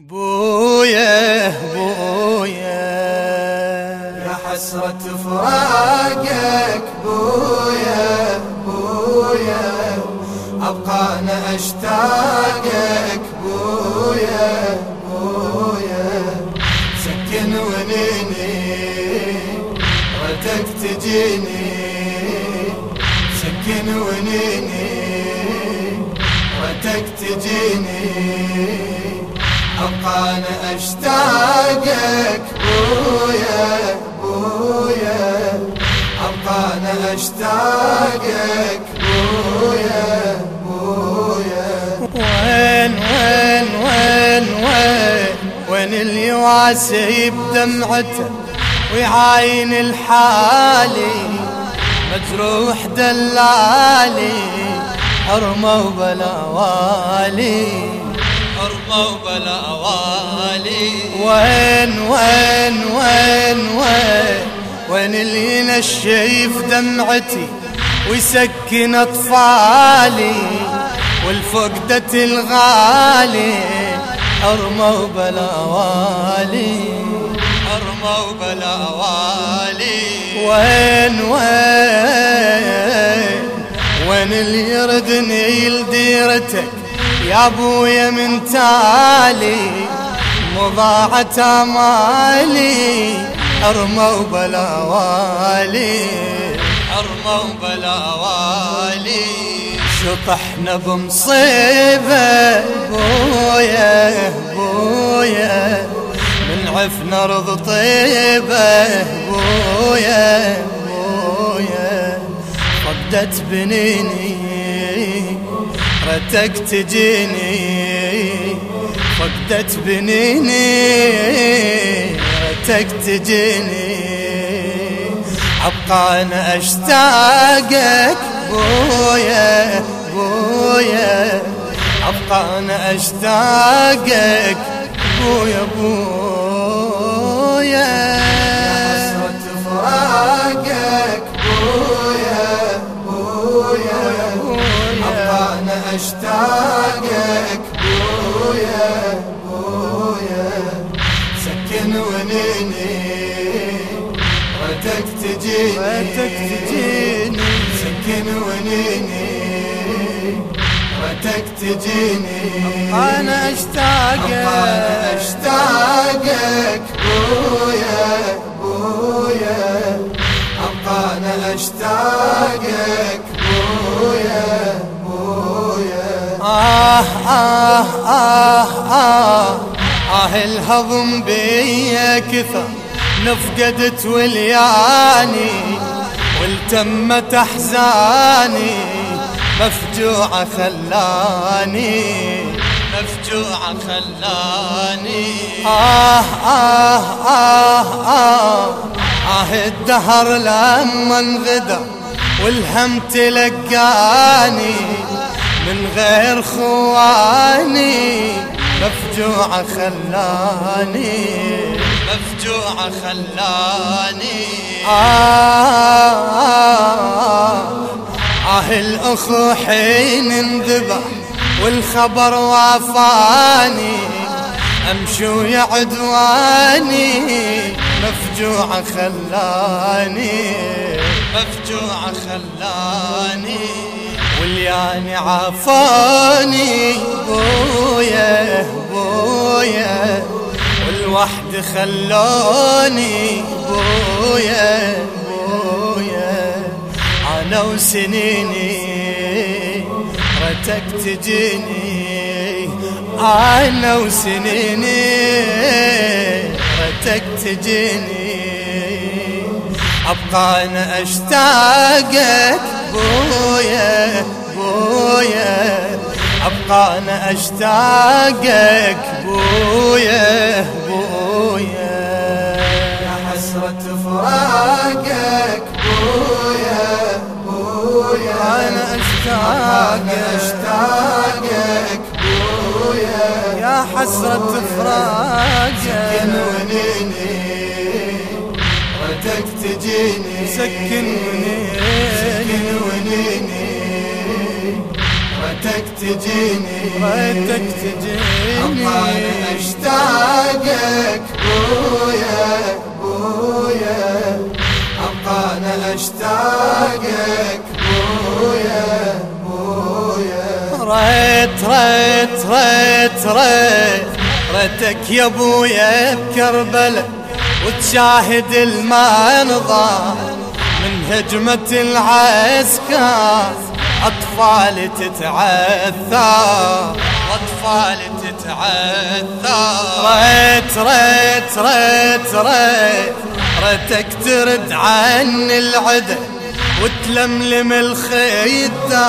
بويا بويا. يا حسرة فراقك بويا بويا. أبقى أنا أشتاقك بويا بويا. سكن ونيني ردك تجيني. سكن ونيني ردك تجيني. أنا أشتاقك. بويا بويا. ابقى أنا أشتاقك. بويا بويا. وين وين وين وين؟ وين اللي يواسي بدمعته ويعاين الحالي. مجروح دلالي. حرمه وبلا والي. حرمة وبلا والي وين وين وين وين؟ وين اللي ينشف دمعتي ويسكن أطفالي والفقدة الغالي حرمة وبلا والي حرمة وبلا والي وين وين؟ وين اللي يردني لديرتك؟ يا أبويا من تالي مضاعة امالي حرمة وبلا والي حرمة وبلا والي. شطحنا بمصيبة بويا بويا من عفنا رض طيبة بويا بويا فقدت بنيني رتك تجيني فقدت بنيني. رتك تجيني ابقى أنا أشتاقك. بويا بويا ابقى أنا أشتاقك. بويا بويا. تجيني. أنا أشتاقك. أنا أشتاقك. بويا بويا أبقى أنا أشتاقك. بويا بويا آه آه آه آه آه الهضم بيا كثر نفقدت ولياني والتمت أحزاني. مفجوعة خلاني مفجوعة خلاني. آه آه آه آه. آه الدهر لما انغدر والهم تلقاني من غير خواني. مفجوعة خلاني مفجوعة خلاني. آه, آه, آه. الأخو حين انذبح والخبر وافاني. أمشوا يا عدواني مفجوعة خلاني مفجوعة خلاني. والياني عافاني بويا بويا. والوحد خلوني بويا. أنا وسنيني رتك تجيني. أنا وسنيني رتك تجيني. أبقى أنا أشتاقك بويا بويا. أبقى أنا أشتاقك بويا. أنا اشتاق أشتاقك بويا. يا حسرة فراقك. ونيني ردك تجيني. سكن ونيني ونيني تجيني. ردك تجيني. أنا أشتاقك بويا. بويا. أبقى أنا أشتاقك ريت ريت ريت ريت. ريتك يا أبويا بكربلاء وتشاهد المنظر من هجمة العسكر أطفال تتعثر. أطفال تتعثر. ريت ريت ريت ريت. ريتك ترد عن العدل وتلملم الخيدة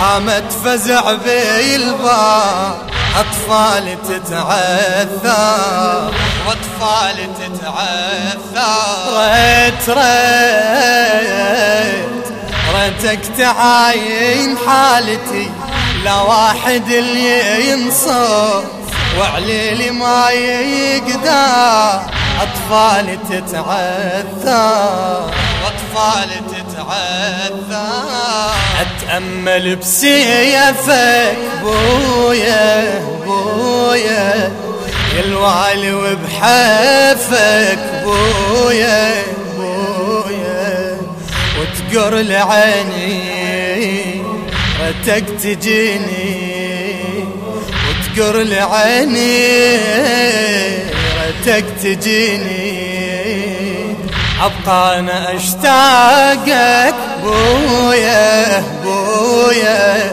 هامت فزع بالبار أطفال تتعثر وأطفال تتعثر ريت ريت ريتك تعاين حالتي لا واحد اللي ينصر وعليلي ما يقدر. أطفال تتعثر أطفال تتعثر أتأمل بسيفك بويا بويا. يا الوالي وبحفك بويا بويا. وتقر لعيني رتك تجيني. وتقر لعيني. رتك تجيني. أبقى أنا أشتاقك. بويا بويا.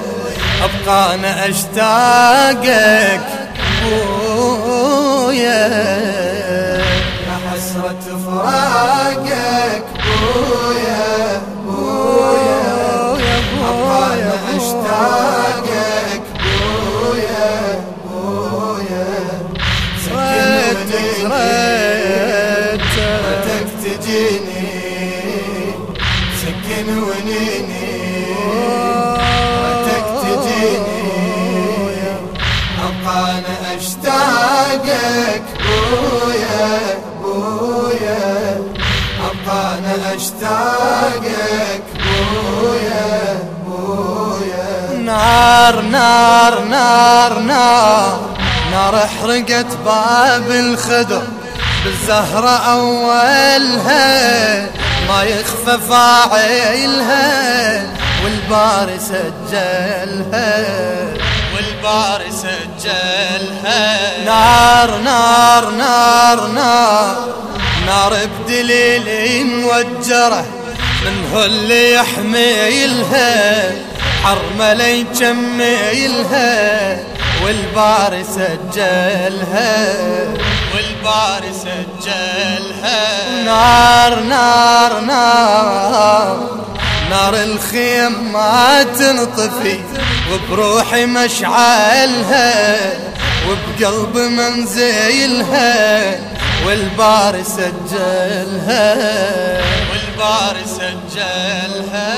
أبقى أنا أشتاقك. بويا. يا حسرة فراقك. بويا. سكن ونيني رتك تجيني أبقى أنا أشتاقك بويا بويا أبقى أنا أشتاقك بويا بويا نار نار نار نار. نار احرقت باب الخدر بالزهرة أولها. ما يخفى فاعلها والبار سجلها. والبار سجلها. نار نار نار نار نار بدليل موجره من هو اللي يحميلها؟ حرملة يجميلها. والبار سجلها والبار سجلها. نار نار نار نار الخيم ما تنطفي وبروحي مشعلها وبقلب منزيلها. والبار سجلها والبار سجلها.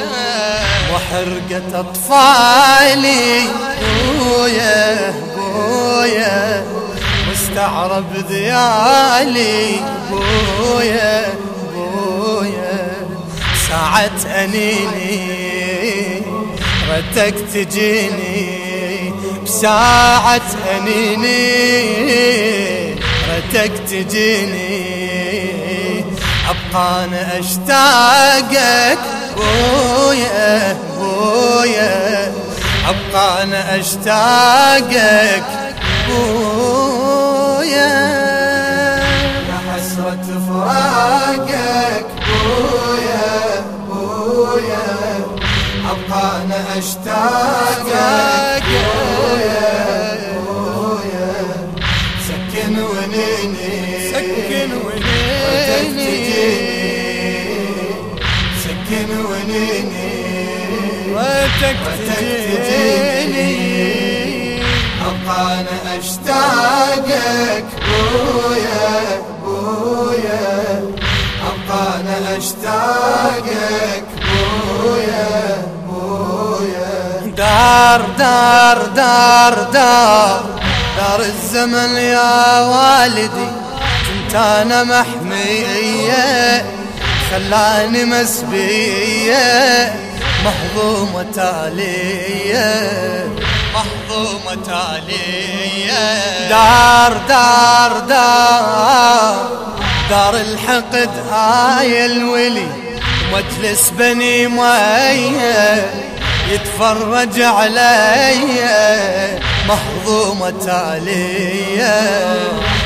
وحرقة أطفالي. بويا بويا مستعرب ذيالي. بويا بويا ساعة أنيني. ردك تجيني بساعة أنيني. ردك تجيني أبقى أنا أشتاقك. بويا بويا أبقى أنا أشتاقك بويا يا حسرة فراقك بويا بويا أبقى أنا أشتاقك. أبقى أنا أشتاقك بويا بويا أبقى أنا أشتاقك بويا بويا دار دار دار دار دار الزمن يا والدي كنت أنا محمية خلاني مسبية. مهضومة تالية مهضومة تالية دار دار دار دار الحقد هاي الولي. ومجلس بني مية يتفرج علي. مهضومة تالية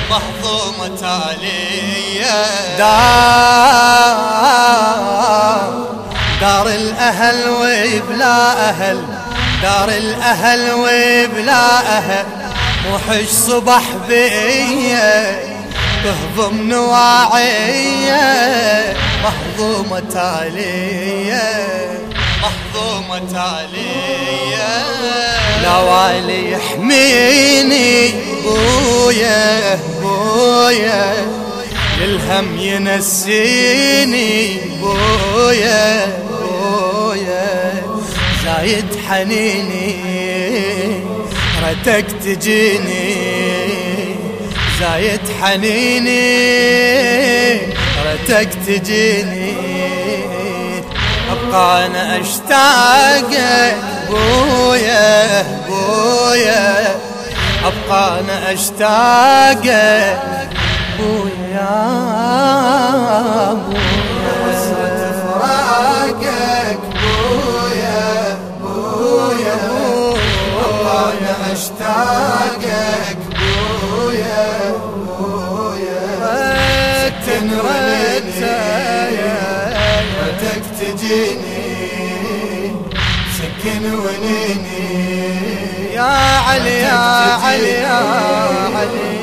مهضومة تالية دار دار الأهل وبلا أهل دار الأهل وبلا أهل. وحش صبح بيا تهضم نواعية مهضومة تالية مهضومة تالية لا والي يحميني بويا بويا. للهم ينسيني بويا. زايد حنيني رتك تجيني زايد حنيني رتك تجيني. أبقى أنا اشتاقك بويا بويا. أبقى أنا اشتاقك بويا حسرة أنا أشتاقك بويا بويا. ونيني رتك تجيني. سكن ونيني. يا علي يا علي يا علي.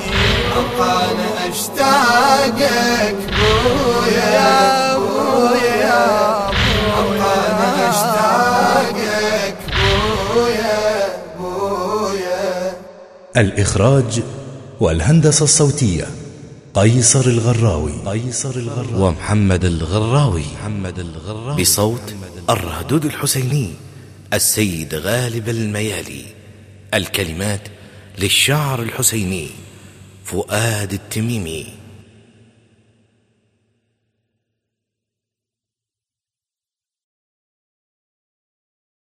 أبقى أنا أشتاقك بويا. يا بويا الإخراج والهندسة الصوتية قيصر الغراوي. قيصر الغراوي. ومحمد الغراوي. محمد الغراوي. بصوت الرهدود الحسيني السيد غالب الميالي الكلمات للشاعر الحسيني فؤاد التميمي.